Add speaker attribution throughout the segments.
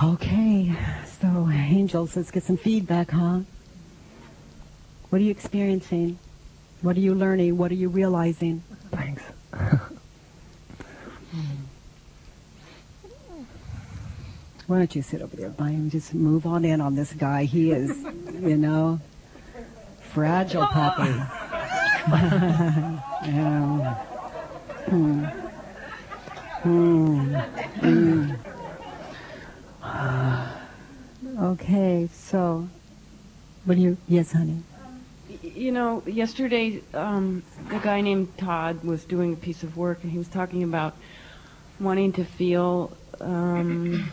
Speaker 1: Okay, so angels, let's get some feedback, huh? What are you experiencing? What are you learning? What are you realizing?
Speaker 2: Thanks.
Speaker 1: Why don't you sit over there, Brian? Just move on in on this guy. He is, you know, fragile puppy. yeah. Hmm. Hmm. Hmm. okay, so, what do you, yes, honey?
Speaker 3: You know, yesterday, um, a guy named Todd was doing a piece of work, and he was talking about wanting to feel um,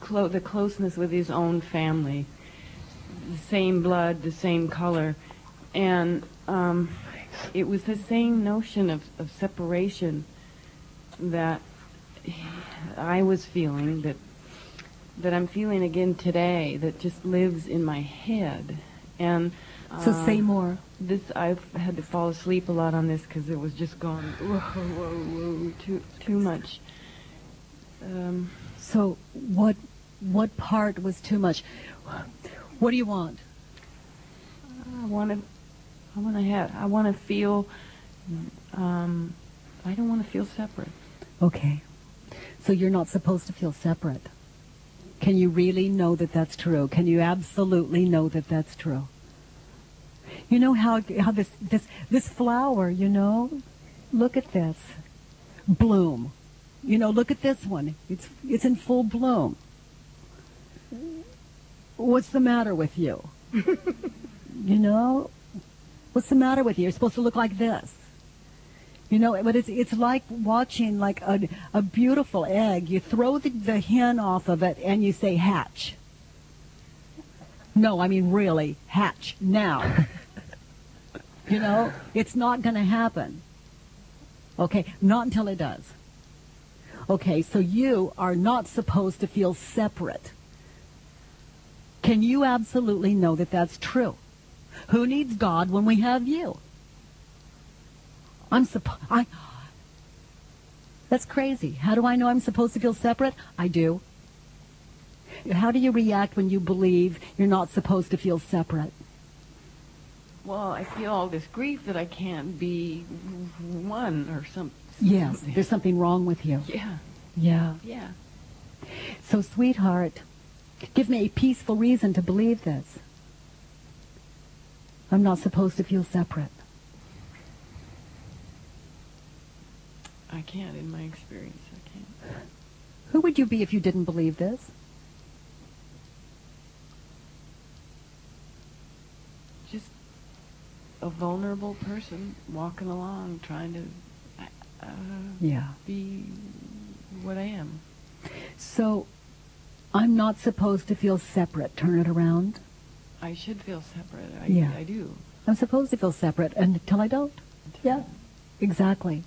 Speaker 3: clo- the closeness with his own family, the same blood, the same color, and um, it was the same notion of, of separation that I was feeling that that I'm feeling again today that just lives in my head and
Speaker 1: So say more.
Speaker 3: this I've had to fall asleep a lot on this because it was just going whoa whoa whoa too too much. Um,
Speaker 1: So what, what part was too much? What do you want?
Speaker 3: I want to I want to have I want to feel. Um, I don't want to feel separate.
Speaker 1: Okay. So you're not supposed to feel separate. Can you really know that that's true? Can you absolutely know that that's true? You know how how this this this flower, you know, look at this. Bloom. You know, look at this one. It's it's in full bloom. What's the matter with you? you know? What's the matter with you? You're supposed to look like this. You know, but it's it's like watching like a a beautiful egg. You throw the, the hen off of it and you say hatch. No, I mean really hatch now. you know, it's not going to happen. Okay, not until it does. Okay, so you are not supposed to feel separate. Can you absolutely know that that's true? Who needs God when we have you? I'm supposed. I. That's crazy. How do I know I'm supposed to feel separate? I do. How do you react when you believe you're not supposed to feel separate?
Speaker 3: Well, I feel all this grief that I can't be one or some.
Speaker 1: Yes, there's something wrong with you.
Speaker 3: Yeah,
Speaker 1: Yeah.
Speaker 3: yeah.
Speaker 1: So, sweetheart, give me a peaceful reason to believe this. I'm not supposed to feel separate.
Speaker 3: I can't in my experience. I can't.
Speaker 1: Who would you be if you didn't believe this?
Speaker 3: Just a vulnerable person walking along trying to uh,
Speaker 1: Yeah.
Speaker 3: be what I am.
Speaker 1: So, I'm not supposed to feel separate. Turn it around.
Speaker 3: I should feel separate. I,
Speaker 1: Yeah.
Speaker 3: I do.
Speaker 1: I'm supposed to feel separate until I don't. Yeah, exactly.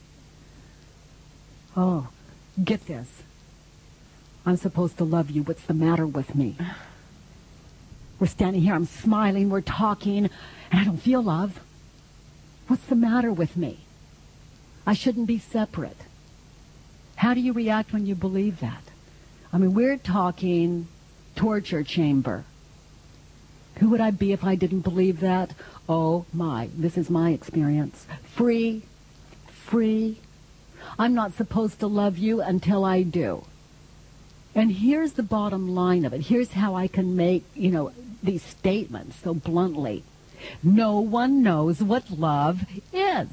Speaker 1: Oh, get this. I'm supposed to love you. What's the matter with me? We're standing here, I'm smiling, we're talking, and I don't feel love. What's the matter with me? I shouldn't be separate. How do you react when you believe that? I mean, we're talking torture chamber. Who would I be if I didn't believe that? Oh my, this is my experience. Free, free. I'm not supposed to love you until I do. And here's the bottom line of it. Here's how I can make, you know, these statements so bluntly. No one knows what love is.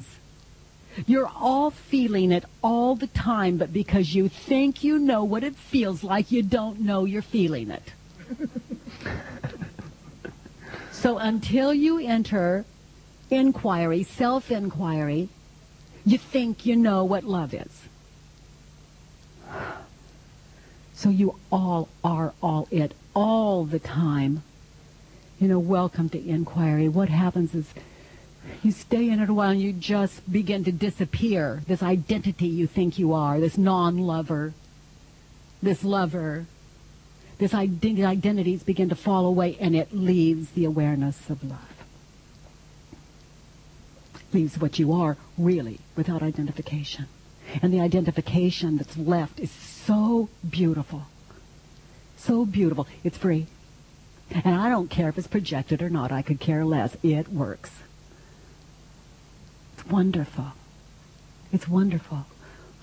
Speaker 1: You're all feeling it all the time, but because you think you know what it feels like, you don't know you're feeling it. So until you enter inquiry, self-inquiry, you think you know what love is. So you all are all it all the time. You know, welcome to inquiry. What happens is you stay in it a while and you just begin to disappear. This identity you think you are, this non-lover, this lover, this ident- identities begin to fall away and it leaves the awareness of love. Leaves what you are really without identification. And the identification that's left is so beautiful. So beautiful. It's free. And I don't care if it's projected or not. I could care less. It works. It's wonderful. It's wonderful.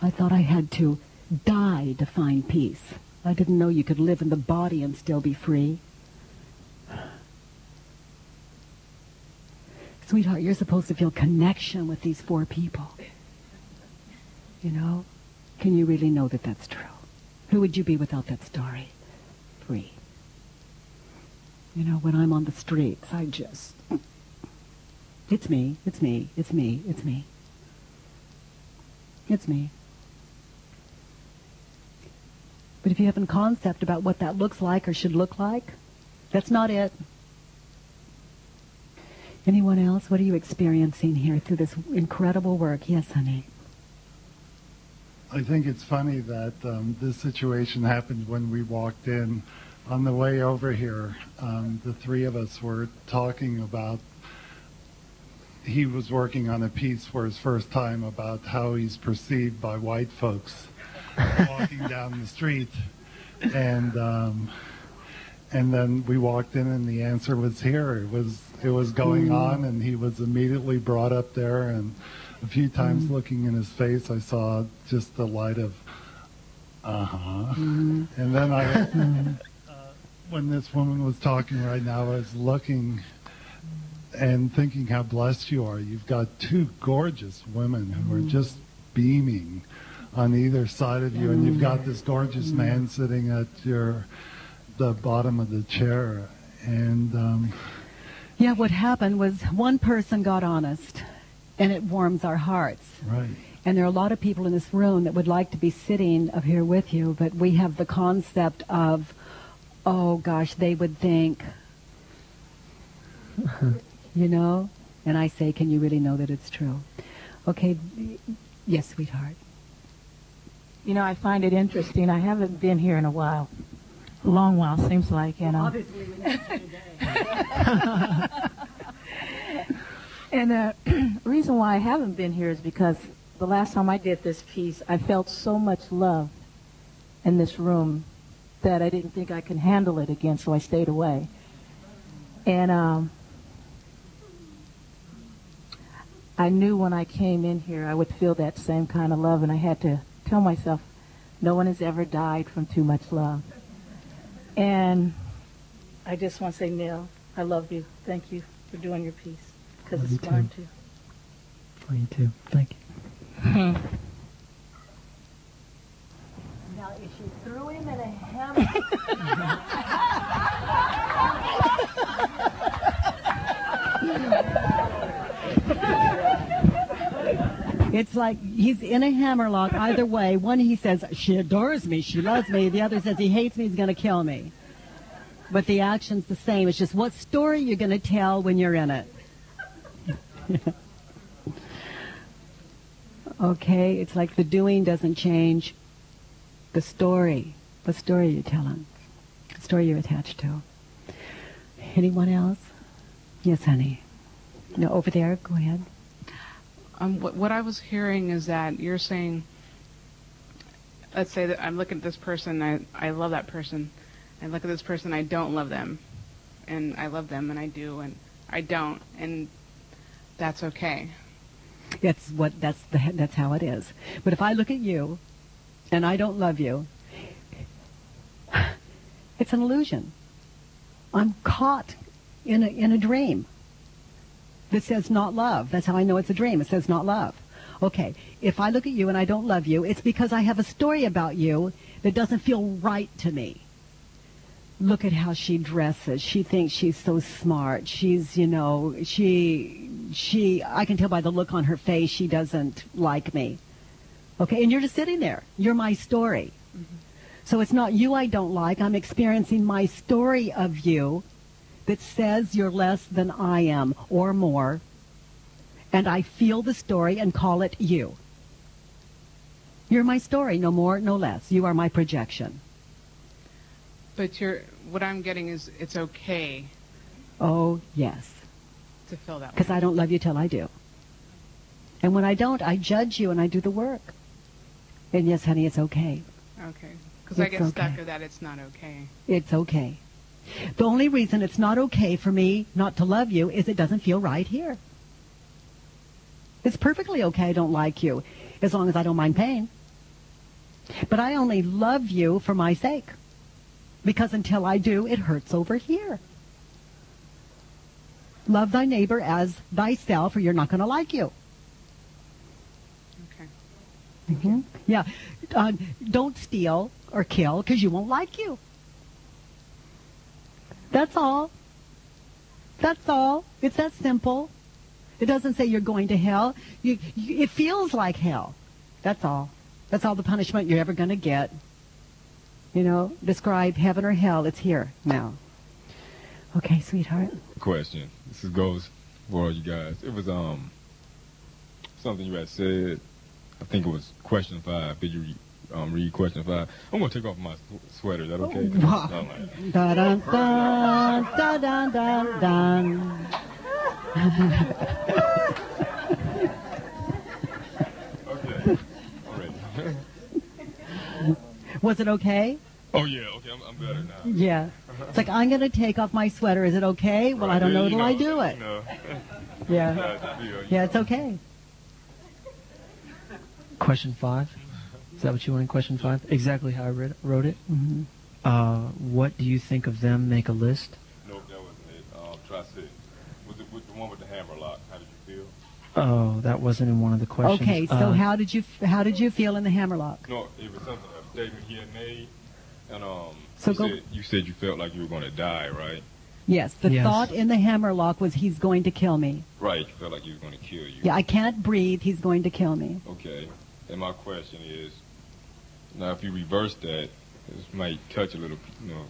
Speaker 1: I thought I had to die to find peace. I didn't know you could live in the body and still be free. Sweetheart, you're supposed to feel connection with these four people. You know? Can you really know that that's true? Who would you be without that story? Free. You know, when I'm on the streets, I just. It's me, it's me, it's me, it's me. It's me. But if you have a concept about what that looks like or should look like, that's not it. Anyone else? What are you experiencing here through this incredible work? Yes, honey.
Speaker 2: I think it's funny that um, this situation happened when we walked in. On the way over here, um, the three of us were talking about. He was working on a piece for his first time about how he's perceived by white folks walking down the street, and um, and then we walked in, and the answer was here. It was it was going
Speaker 1: Mm.
Speaker 2: on, and he was immediately brought up there. And a few times,
Speaker 1: Mm.
Speaker 2: looking in his face, I saw just the light of, uh huh.
Speaker 1: Mm-hmm.
Speaker 2: And then I, uh, when this woman was talking right now, I was looking and thinking how blessed you are. You've got two gorgeous women who are just beaming on either side of you, and you've got this gorgeous man sitting at your the bottom of the chair, and um,
Speaker 1: Yeah, what happened was one person got honest, and it warms our hearts.
Speaker 2: right.
Speaker 1: And there are a lot of people in this room that would like to be sitting up here with you, but we have the concept of, oh gosh, they would think, you know? And I say, can you really know that it's true? Okay, yes, sweetheart.
Speaker 4: You know, I find it interesting. I haven't been here in a while. A long while, seems like, you know.
Speaker 1: Obviously, we
Speaker 4: And uh, the reason why I haven't been here is because the last time I did this piece, I felt so much love in this room that I didn't think I could handle it again, so I stayed away. And um, I knew when I came in here I would feel that same kind of love, and I had to tell myself, no one has ever died from too much love. And I just want to say, Neil, I love you. Thank you for doing your piece because it's
Speaker 5: you
Speaker 4: mine
Speaker 5: too.
Speaker 4: too.
Speaker 5: For you too. Thank you.
Speaker 1: Now, if you threw him in a hammer. It's like he's in a hammerlock either way. One he says, she adores me, she loves me. The other says he hates me, he's going to kill me. But the action's the same. It's just what story you're going to tell when you're in it. okay, it's like the doing doesn't change. The story. What story you're you telling? The story you're attached to. Anyone else? Yes, honey. No, over there. Go ahead.
Speaker 6: Um, what, what I was hearing is that you're saying, let's say that I'm looking at this person, I, I love that person. I look at this person, I don't love them. And I love them, and I do, and I don't. And that's okay.
Speaker 1: That's what. That's the. That's how it is. But if I look at you, and I don't love you, it's an illusion. I'm caught in a in a dream that says not love. That's how I know it's a dream. It says not love. Okay, if I look at you and I don't love you, it's because I have a story about you that doesn't feel right to me. Look at how she dresses. She thinks she's so smart. She's, you know, she, she, I can tell by the look on her face she doesn't like me. Okay, and you're just sitting there. You're my story. Mm-hmm. So it's not you I don't like. I'm experiencing my story of you that says you're less than I am or more. And I feel the story and call it you. You're my story, no more, no less. You are my projection.
Speaker 6: But you're, what I'm getting is it's okay
Speaker 1: Oh, yes.
Speaker 6: to feel that.
Speaker 1: Because I don't love you till I do. And when I don't, I judge you and I do the work. And yes, honey, it's okay.
Speaker 6: Okay. Because I get stuck with that. It's not okay.
Speaker 1: It's okay. The only reason it's not okay for me not to love you is it doesn't feel right here. It's perfectly okay I don't like you as long as I don't mind pain. But I only love you for my sake. Because until I do, it hurts over here. Love thy neighbor as thyself or you're not going to like you.
Speaker 6: Okay.
Speaker 1: hmm Yeah. Uh, don't steal or kill because you won't like you. That's all. That's all. It's that simple. It doesn't say you're going to hell. You, you, it feels like hell. That's all. That's all the punishment you're ever going to get. You know, describe heaven or hell. It's here now. Okay, sweetheart.
Speaker 7: question. This is goes for all you guys. It was um something you had said. I think it was question five. Did you re- um, read question five? I'm gonna take off my sw- sweater. Is that okay?
Speaker 1: wow.
Speaker 7: Right.
Speaker 1: Da da da da da da da.
Speaker 7: Okay. All right.
Speaker 1: Was it okay?
Speaker 7: oh yeah. Okay. I'm, I'm better now.
Speaker 1: Yeah. It's like I'm going to take off my sweater. Is it okay? Well, I don't
Speaker 7: yeah,
Speaker 1: know
Speaker 7: you
Speaker 1: till I do it.
Speaker 7: You know,
Speaker 1: Yeah.
Speaker 7: that's the
Speaker 1: Yeah, it's okay.
Speaker 5: Question five. Is that what you wanted? Question five. Exactly how I read, wrote it.
Speaker 1: hmm
Speaker 5: Uh, what do you think of them? Make a list.
Speaker 7: Nope, that wasn't it. Um, try six. Was it with the one with the hammer lock? How did you feel?
Speaker 5: Oh, that wasn't in one of the questions.
Speaker 1: Okay, so
Speaker 5: Uh,
Speaker 1: how did you how did you feel in the hammerlock?
Speaker 7: No, it was something a statement he had made, and um,
Speaker 1: So
Speaker 7: you,
Speaker 1: go-
Speaker 7: said, you said you felt like you were going to die, right?
Speaker 1: Yes, the
Speaker 5: Yes.
Speaker 1: thought in the hammerlock was he's going to kill me.
Speaker 7: Right. You felt like he was going to kill you.
Speaker 1: Yeah, I can't breathe. He's going to kill me.
Speaker 7: Okay. And my question is, now if you reverse that, this might touch a little, you know,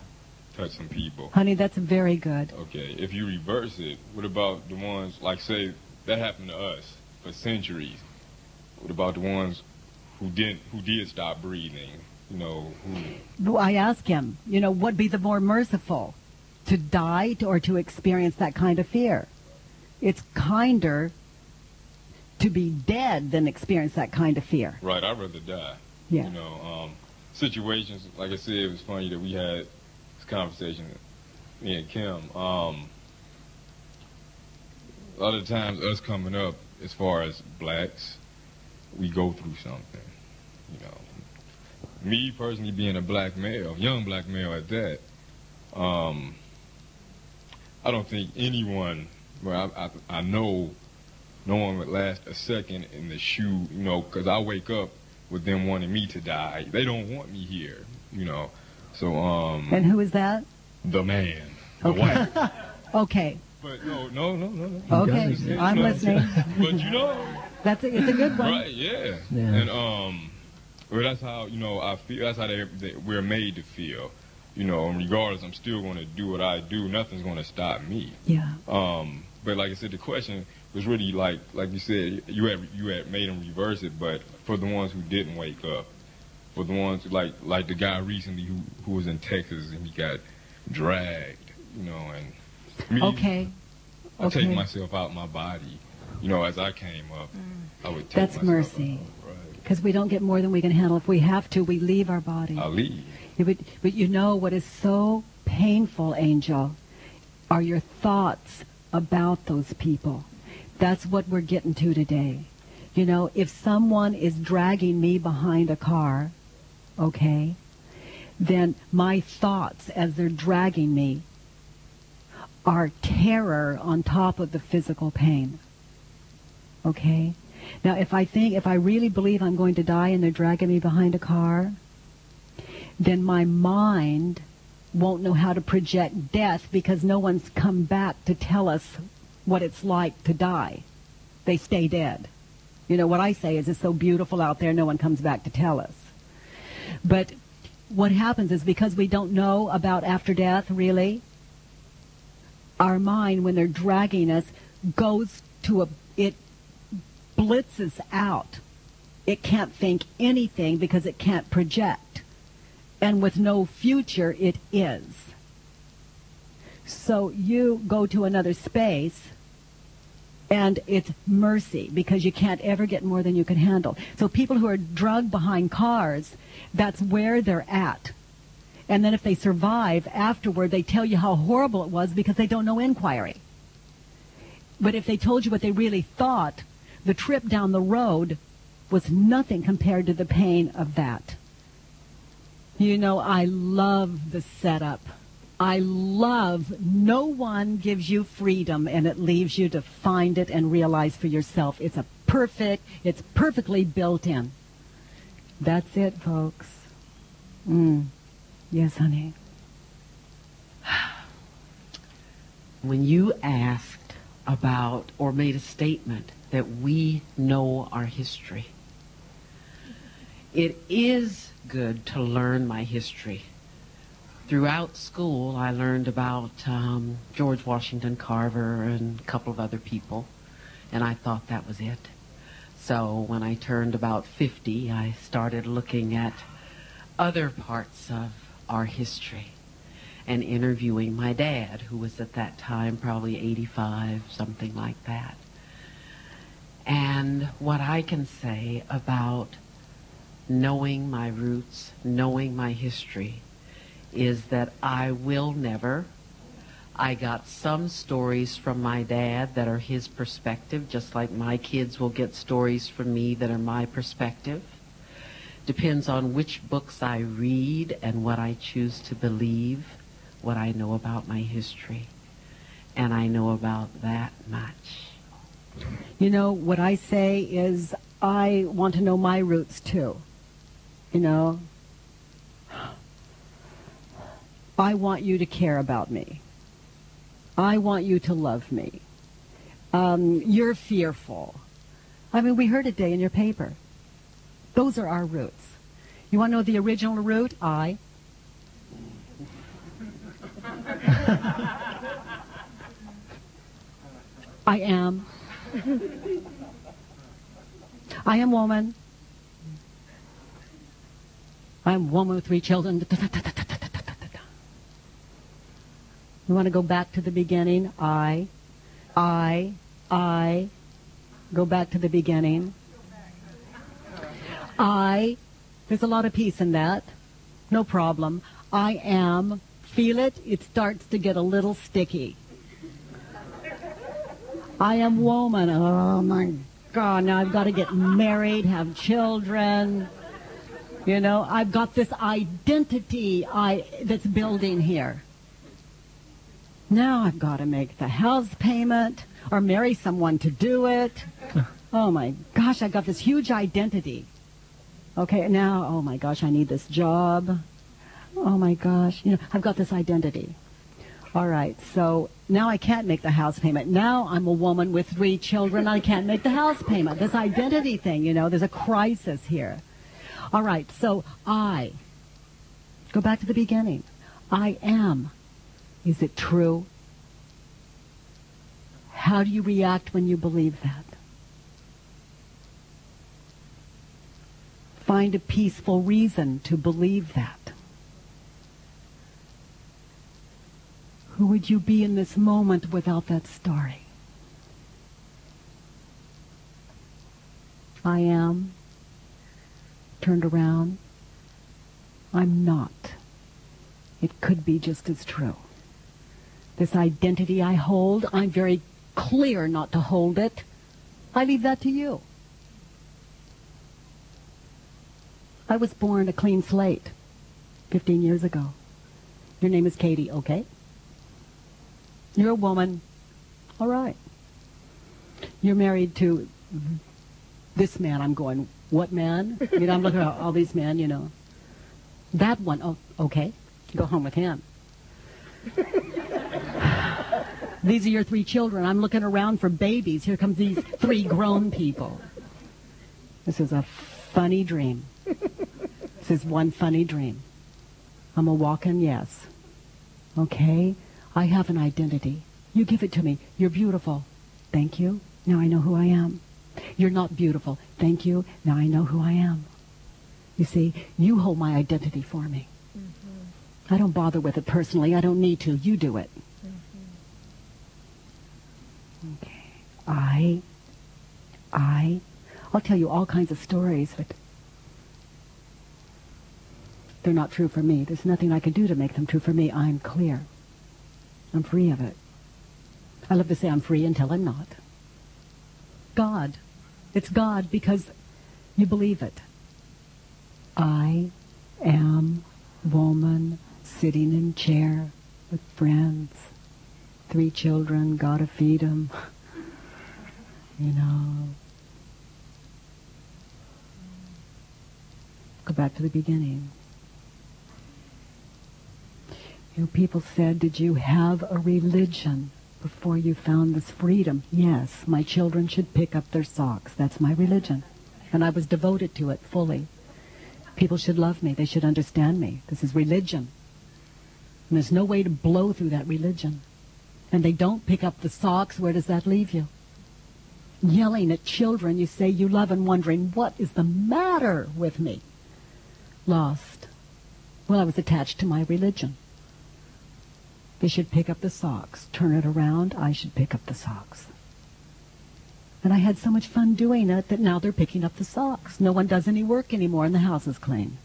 Speaker 7: touch some people.
Speaker 1: Honey, that's very good.
Speaker 7: Okay. If you reverse it, what about the ones like say that happened to us for centuries? What about the ones who didn't, who did stop breathing? You know, who
Speaker 1: I ask him, you know, what be the more merciful, to die or to experience that kind of fear? It's kinder to be dead than experience that kind of fear.
Speaker 7: Right, I'd rather die.
Speaker 1: Yeah.
Speaker 7: You know, um, situations, like I said, it was funny that we had this conversation, me and Kim. Um, a lot of times, us coming up, as far as blacks, we go through something. You know, me personally being a black male, young black male at that, um, I don't think anyone, well, I, I, I know no one would last a second in the shoe, you know, because I wake up with them wanting me to die. They don't want me here, you know. So, um,
Speaker 1: And who is that?
Speaker 7: the man, the
Speaker 1: Okay.
Speaker 7: white.
Speaker 1: Okay.
Speaker 7: But no, no, no, no, no.
Speaker 1: Okay. I'm
Speaker 7: No.
Speaker 1: listening.
Speaker 7: But you know,
Speaker 1: That's a, it's a good one.
Speaker 7: right? Yeah.
Speaker 5: Yeah.
Speaker 7: And um, well, that's how you know I feel. That's how they, they we're made to feel. You know, and regardless, I'm still going to do what I do. Nothing's going to stop me.
Speaker 1: Yeah.
Speaker 7: Um, but like I said, the question was really like, like you said, you had you had made them reverse it. But for the ones who didn't wake up, for the ones like like the guy recently who who was in Texas and he got dragged, you know, and me,
Speaker 1: Okay.
Speaker 7: I
Speaker 1: okay.
Speaker 7: take myself out my body, you know, as I came up, I would take
Speaker 1: That's mercy.
Speaker 7: out.
Speaker 1: Because we don't get more than we can handle. If we have to, we leave our body.
Speaker 7: I leave.
Speaker 1: Yeah, But, but you know what is so painful, Angel, are your thoughts about those people. That's what we're getting to today. You know, if someone is dragging me behind a car, okay, then my thoughts as they're dragging me are terror on top of the physical pain. Okay? Now, if I think, if I really believe I'm going to die and they're dragging me behind a car, then my mind won't know how to project death because no one's come back to tell us what it's like to die. They stay dead. You know, what I say is it's so beautiful out there, no one comes back to tell us. But what happens is because we don't know about after death, really, our mind, when they're dragging us, goes to a, it blitzes out. It can't think anything because it can't project. And with no future, it is. So you go to another space And it's mercy because you can't ever get more than you can handle. So people who are drugged behind cars, that's where they're at. And then if they survive afterward, they tell you how horrible it was because they don't know inquiry. But if they told you what they really thought, the trip down the road was nothing compared to the pain of that. You know, I love the setup. I love no one gives you freedom and it leaves you to find it and realize for yourself. It's a perfect, it's perfectly built in. That's it, folks. Mm. Yes, honey.
Speaker 8: When you asked about or made a statement that we know our history, it is good to learn my history. Throughout school, I learned about um, George Washington Carver and a couple of other people, and I thought that was it. So when I turned about 50, I started looking at other parts of our history and interviewing my dad, who was at that time probably 85, something like that. And what I can say about knowing my roots, knowing my history, is that I will never. I got some stories from my dad that are his perspective, just like my kids will get stories from me that are my perspective. Depends on which books I read and what I choose to believe, what I know about my history. And I know about that much.
Speaker 1: You know, what I say is I want to know my roots too. You know, I want you to care about me. I want you to love me. Um, you're fearful. I mean, we heard it today in your paper. Those are our roots. You want to know the original root? I. I am. I am woman. I'm woman with three children. You want to go back to the beginning? I, I, I. Go back to the beginning. I. There's a lot of peace in that. No problem. I am. Feel it? It starts to get a little sticky. I am woman. Oh my God. Now I've got to get married, have children. You know, I've got this identity I, that's building here. Now I've got to make the house payment or marry someone to do it. Oh my gosh, I got this huge identity. Okay, now, oh my gosh, I need this job. Oh my gosh, you know, I've got this identity. All right, so now I can't make the house payment. Now I'm a woman with three children. I can't make the house payment. This identity thing, you know, there's a crisis here. All right, so I, go back to the beginning. I am. Is it true? How do you react when you believe that? Find a peaceful reason to believe that. Who would you be in this moment without that story? I am turned around. I'm not. It could be just as true. This identity I hold, I'm very clear not to hold it. I leave that to you. I was born a clean slate 15 years ago. Your name is Katie, okay? You're a woman. All right. You're married to this man. I'm going, what man? I mean, I'm looking at all these men, you know. That one, oh, okay. Go home with him. these are your three children. I'm looking around for babies. Here comes these three grown people. This is a funny dream. This is one funny dream. I'm a walk-in yes. Okay? I have an identity. You give it to me. You're beautiful. Thank you. Now I know who I am. You're not beautiful. Thank you. Now I know who I am. You see, you hold my identity for me. Mm-hmm. I don't bother with it personally. I don't need to. You do it. Mm-hmm. Okay. I, I, I'll tell you all kinds of stories, but they're not true for me. There's nothing I can do to make them true for me. I'm clear. I'm free of it. I love to say I'm free until I'm not. God. It's God because you believe it. I am woman sitting in chair with friends, three children, gotta feed 'em. You know. Go back to the beginning. You know, people said, did you have a religion before you found this freedom? Yes, my children should pick up their socks. That's my religion. And I was devoted to it fully. People should love me. They should understand me. This is religion. And there's no way to blow through that religion. And they don't pick up the socks. Where does that leave you? Yelling at children you say you love and wondering, what is the matter with me? Lost. Well, I was attached to my religion. They should pick up the socks. Turn it around. I should pick up the socks. And I had so much fun doing it that now they're picking up the socks. No one does any work anymore and the house is clean.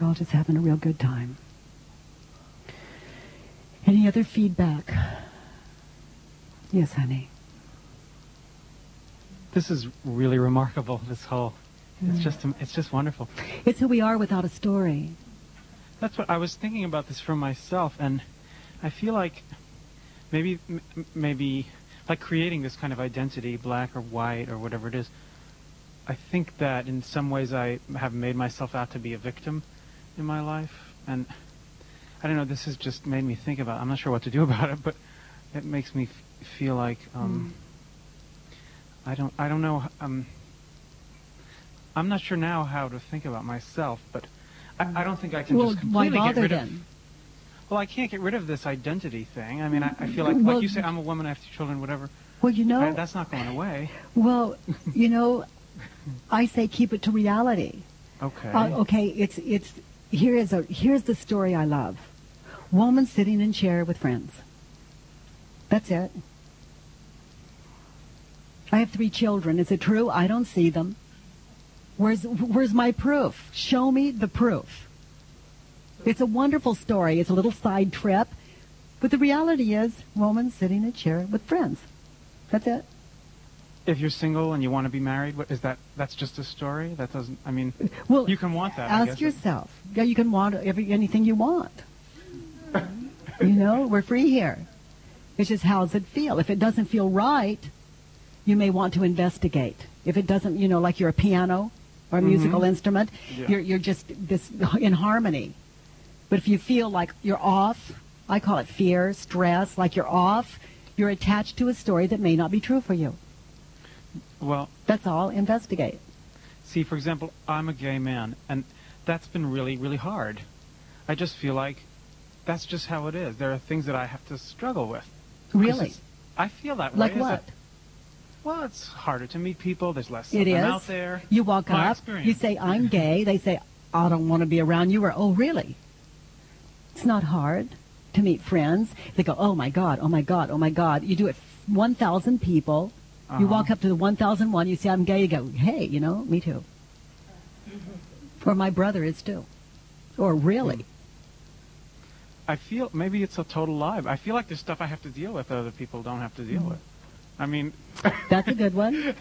Speaker 1: We're all just having a real good time. Any other feedback? Yes, honey.
Speaker 9: This is really remarkable. This whole, it's just, it's just wonderful.
Speaker 1: It's who we are without a story.
Speaker 9: That's what I was thinking about this for myself, and I feel like maybe, m- maybe, like creating this kind of identity, black or white or whatever it is. I think that in some ways I have made myself out to be a victim in my life, and I don't know. This has just made me think about. I'm not sure what to do about it, but it makes me f- feel like um, I don't. I don't know. Um, I'm not sure now how to think about myself, but I, I don't think I can
Speaker 1: Well,
Speaker 9: just
Speaker 1: why
Speaker 9: completely
Speaker 1: bother
Speaker 9: get rid of.
Speaker 1: then?
Speaker 9: Well, I can't get rid of this identity thing. I mean, I, I feel like,
Speaker 1: Well,
Speaker 9: like you say, I'm a woman, I have two children, whatever.
Speaker 1: Well, you know,
Speaker 9: I- that's not going away.
Speaker 1: well, you know, I say keep it to reality.
Speaker 9: Okay.
Speaker 1: Uh, okay, it's it's here is a here's the story I love. Woman sitting in chair with friends. That's it. I have three children. Is it true? I don't see them. Where's where's my proof? Show me the proof. It's a wonderful story. It's a little side trip, but the reality is, woman sitting in a chair with friends. That's it.
Speaker 9: if you're single and you want to be married, what is that? That's just a story. That doesn't. I mean,
Speaker 1: Well,
Speaker 9: you can want that.
Speaker 1: Ask yourself. Yeah, you can want every anything you want. you know, we're free here. It's just how's it feel? If it doesn't feel right, you may want to investigate. If it doesn't, you know, like you're a piano or a musical mm-hmm. instrument,
Speaker 9: Yeah.
Speaker 1: you're you're just this in harmony. But if you feel like you're off, I call it fear, stress, like you're off, you're attached to a story that may not be true for you.
Speaker 9: Well,
Speaker 1: That's all. Investigate.
Speaker 9: see, for example, I'm a gay man, and that's been really, really hard. I just feel like that's just how it is. There are things that I have to struggle with.
Speaker 1: Really?
Speaker 9: I feel that way.
Speaker 1: Like what?
Speaker 9: Well, it's harder to meet people. There's less of them
Speaker 1: is.
Speaker 9: out there.
Speaker 1: You walk
Speaker 9: My
Speaker 1: up,
Speaker 9: experience.
Speaker 1: you say, I'm gay. They say, I don't want to be around you. Or, oh, really? It's not hard to meet friends. They go, oh my God, oh my God, oh my God. You do it 1,000 people. You
Speaker 9: Uh-huh.
Speaker 1: walk up to the 1,001, you say, I'm gay. You go, hey, you know, me too. Or my brother is too. Or really.
Speaker 9: I feel maybe it's a total lie. I feel like there's stuff I have to deal with that other people don't have to deal with. I mean,
Speaker 1: That's a good one.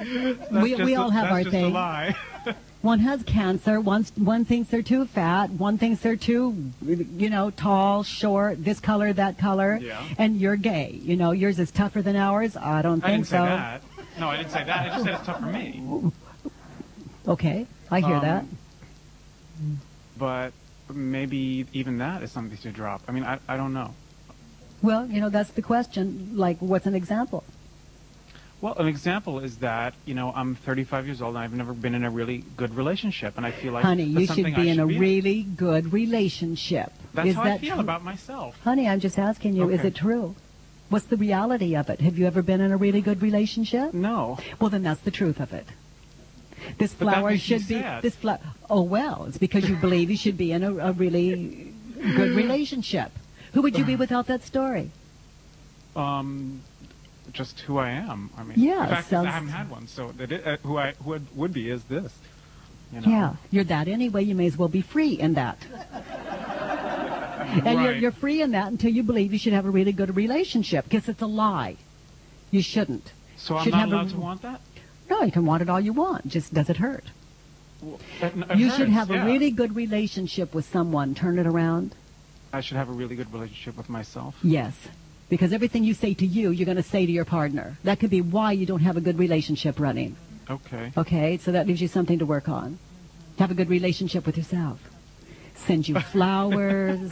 Speaker 1: we we all have our thing. One has cancer. One one thinks they're too fat. One thinks they're too, you know, tall, short, this color, that color.
Speaker 9: Yeah.
Speaker 1: And you're gay. You know, yours is tougher than ours. I don't think I
Speaker 9: didn't say
Speaker 1: so.
Speaker 9: that. No, I didn't say that. I just said it's tough for me.
Speaker 1: Okay, I hear
Speaker 9: Um,
Speaker 1: that.
Speaker 9: But maybe even that is something to drop. I mean, I, I don't know.
Speaker 1: Well, you know, that's the question. Like, what's an example?
Speaker 9: Well, an example is that you know I'm 35 years old and I've never been in a really good relationship, and I feel like
Speaker 1: Honey, you should be
Speaker 9: I
Speaker 1: in a
Speaker 9: be
Speaker 1: really good relationship.
Speaker 9: That's
Speaker 1: is
Speaker 9: how
Speaker 1: that
Speaker 9: I feel
Speaker 1: true?
Speaker 9: about myself.
Speaker 1: Honey, I'm just asking you, is it true? What's the reality of it? Have you ever been in a really good relationship?
Speaker 9: No,
Speaker 1: Well, then that's the truth of it. This
Speaker 9: But
Speaker 1: flower should be
Speaker 9: sad.
Speaker 1: this flower. Oh well, it's because you believe you should be in a, a really good relationship. Who would you be without that story?
Speaker 9: um, just who I am. I mean,
Speaker 1: Yeah,
Speaker 9: the fact is
Speaker 1: sounds-
Speaker 9: I haven't had one, so that it, uh, who I who would, would be is this. You know?
Speaker 1: Yeah, you're that anyway. You may as well be free in that. And you're, you're free in that until you believe you should have a really good relationship, because it's a lie. You shouldn't.
Speaker 9: So I'm
Speaker 1: Should
Speaker 9: not
Speaker 1: have a-
Speaker 9: allowed to want that.
Speaker 1: No, you can want it all you want. Just does it hurt?
Speaker 9: Well, it- it
Speaker 1: you should have
Speaker 9: yeah.
Speaker 1: a really good relationship with someone. Turn it around.
Speaker 9: I should have a really good relationship with myself.
Speaker 1: Yes. Because everything you say to you, you're going to say to your partner. That could be why you don't have a good relationship running.
Speaker 9: Okay.
Speaker 1: Okay, so that leaves you something to work on. Have a good relationship with yourself. Send you flowers.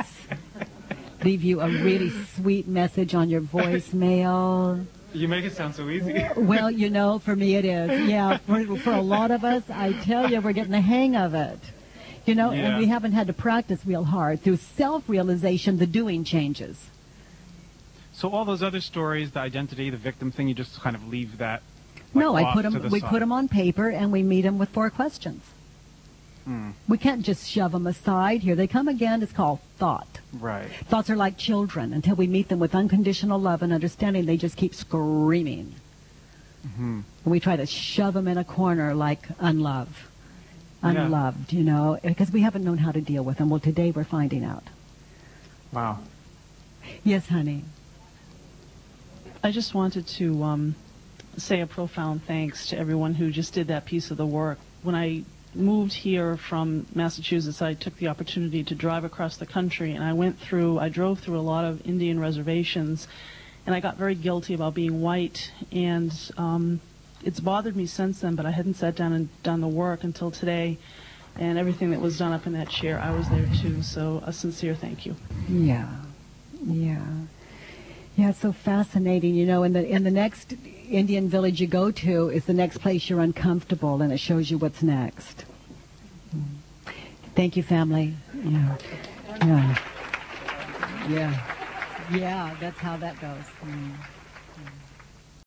Speaker 1: leave you a really sweet message on your voicemail.
Speaker 9: You make it sound so easy.
Speaker 1: Well, you know, for me it is. Yeah, for, for a lot of us, I tell you, we're getting the hang of it. You know,
Speaker 9: Yeah.
Speaker 1: and we haven't had to practice real hard. Through self-realization, the doing changes.
Speaker 9: So all those other stories, the identity, the victim thing, you just kind of leave that. like,
Speaker 1: no, I put them.
Speaker 9: the
Speaker 1: We
Speaker 9: side.
Speaker 1: put them on paper, and we meet them with four questions.
Speaker 9: Hmm.
Speaker 1: We can't just shove them aside. Here they come again. It's called thought.
Speaker 9: Right.
Speaker 1: Thoughts are like children. Until we meet them with unconditional love and understanding, they just keep screaming.
Speaker 9: hmm
Speaker 1: And we try to shove them in a corner like unlove,
Speaker 9: Yeah.
Speaker 1: unloved, you know, because we haven't known how to deal with them. Well, today we're finding out.
Speaker 9: Wow.
Speaker 1: Yes, honey.
Speaker 10: I just wanted to um, say a profound thanks to everyone who just did that piece of the work. When I moved here from Massachusetts, I took the opportunity to drive across the country, and I went through, I drove through a lot of Indian reservations, and I got very guilty about being white, and um, it's bothered me since then, but I hadn't sat down and done the work until today. And everything that was done up in that chair, I was there too. So a sincere thank you.
Speaker 1: Yeah, yeah, yeah. It's so fascinating, you know. In the in the next Indian village you go to is the next place you're uncomfortable, and it shows you what's next. Thank you, family. Yeah, yeah, yeah, yeah. That's how that goes. Mm.